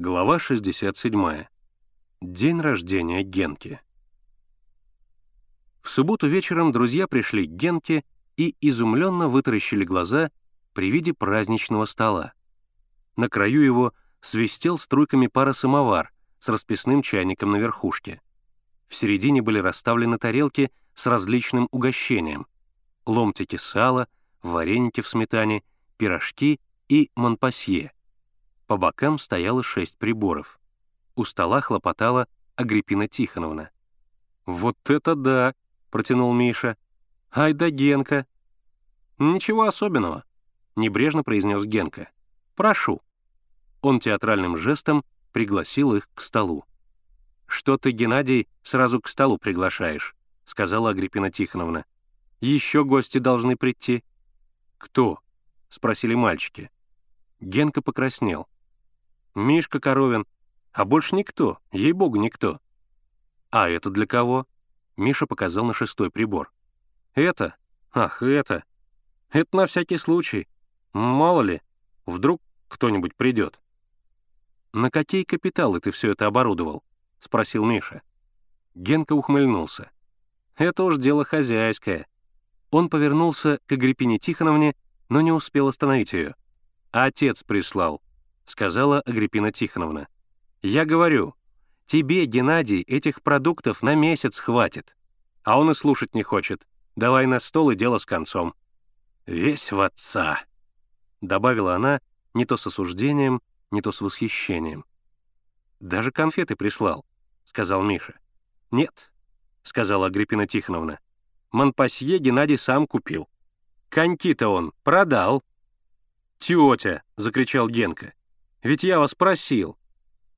Глава 67. День рождения Генки. В субботу вечером друзья пришли к Генке и изумленно вытаращили глаза при виде праздничного стола. На краю его свистел струйками пара самовар с расписным чайником на верхушке. В середине были расставлены тарелки с различным угощением. Ломтики сала, вареники в сметане, пирожки и монпасье — по бокам стояло шесть приборов. У стола хлопотала Агриппина Тихоновна. «Вот это да!» — протянул Миша. «Ай да Генка!» «Ничего особенного», — небрежно произнес Генка. «Прошу». Он театральным жестом пригласил их к столу. «Что ты, Геннадий, сразу к столу приглашаешь?» — сказала Агриппина Тихоновна. «Еще гости должны прийти». «Кто?» — спросили мальчики. Генка покраснел. Мишка Коровин, а больше никто, ей-богу, никто. А это для кого? Миша показал на шестой прибор. Это? Ах, это. Это на всякий случай. Мало ли, вдруг кто-нибудь придет. «На какие капиталы ты все это оборудовал?» — спросил Миша. Генка ухмыльнулся. «Это уж дело хозяйское». Он повернулся к Агриппине Тихоновне, но не успел остановить ее. «Отец прислал», — сказала Агриппина Тихоновна. «Я говорю, тебе, Геннадий, этих продуктов на месяц хватит. А он и слушать не хочет. Давай на стол и дело с концом». «Весь в отца», — добавила она не то с осуждением, не то с восхищением. «Даже конфеты прислал», — сказал Миша. «Нет», — сказала Агриппина Тихоновна. «Монпасье Геннадий сам купил. Коньки-то он продал». «Тетя!» — закричал Генка. Ведь я вас просил».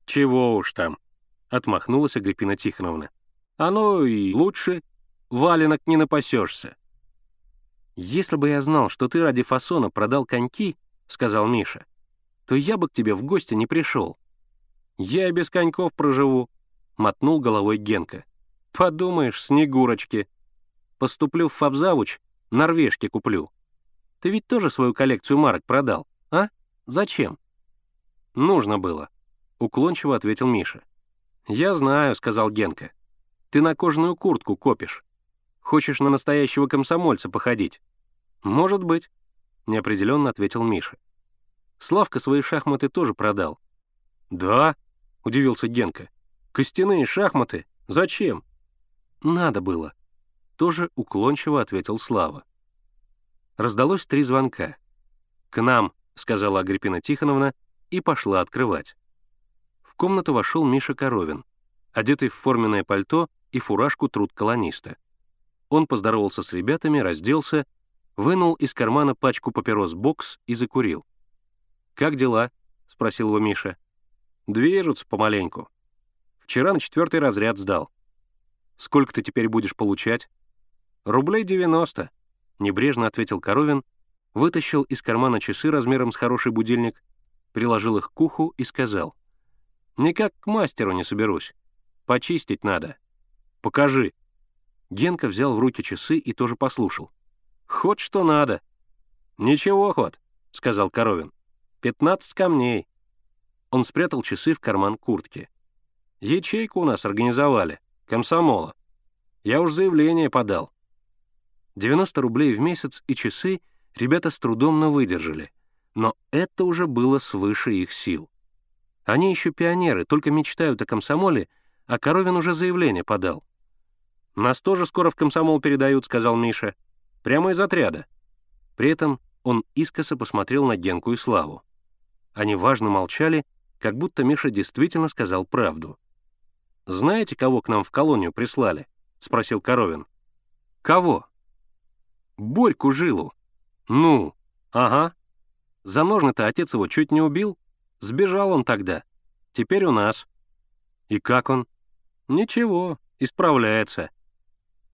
«Чего уж там», — отмахнулась Агриппина Тихоновна. «Оно и лучше. Валенок не напасешься». «Если бы я знал, что ты ради фасона продал коньки», — сказал Миша, «то я бы к тебе в гости не пришел». «Я и без коньков проживу», — мотнул головой Генка. «Подумаешь, снегурочки. Поступлю в фабзавуч, норвежки куплю. Ты ведь тоже свою коллекцию марок продал, а? Зачем?» «Нужно было», — уклончиво ответил Миша. «Я знаю», — сказал Генка. «Ты на кожаную куртку копишь. Хочешь на настоящего комсомольца походить?» «Может быть», — неопределенно ответил Миша. «Славка свои шахматы тоже продал». «Да», — удивился Генка. «Костяные шахматы? Зачем?» «Надо было», — тоже уклончиво ответил Слава. Раздалось три звонка. «К нам», — сказала Агриппина Тихоновна, и пошла открывать. В комнату вошел Миша Коровин, одетый в форменное пальто и фуражку труд-колониста. Он поздоровался с ребятами, разделся, вынул из кармана пачку папирос «Бокс» и закурил. «Как дела?» — спросил его Миша. «Движутся помаленьку. Вчера на четвертый разряд сдал. Сколько ты теперь будешь получать?» «Рублей 90», — небрежно ответил Коровин, вытащил из кармана часы размером с хороший будильник приложил их к уху и сказал. «Никак к мастеру не соберусь. Почистить надо. Покажи». Генка взял в руки часы и тоже послушал. «Ход что надо». «Ничего, ход», — сказал Коровин. «Пятнадцать камней». Он спрятал часы в карман куртки. «Ячейку у нас организовали. Комсомола. Я уж заявление подал». 90 рублей в месяц и часы ребята с трудом на выдержали — но это уже было свыше их сил. Они еще пионеры, только мечтают о комсомоле, а Коровин уже заявление подал. «Нас тоже скоро в комсомол передают», — сказал Миша. «Прямо из отряда». При этом он искоса посмотрел на Генку и Славу. Они важно молчали, как будто Миша действительно сказал правду. «Знаете, кого к нам в колонию прислали?» — спросил Коровин. «Кого?» «Борьку Жилу». «Ну, ага. За ножны-то отец его чуть не убил. Сбежал он тогда. Теперь у нас. И как он? Ничего, исправляется.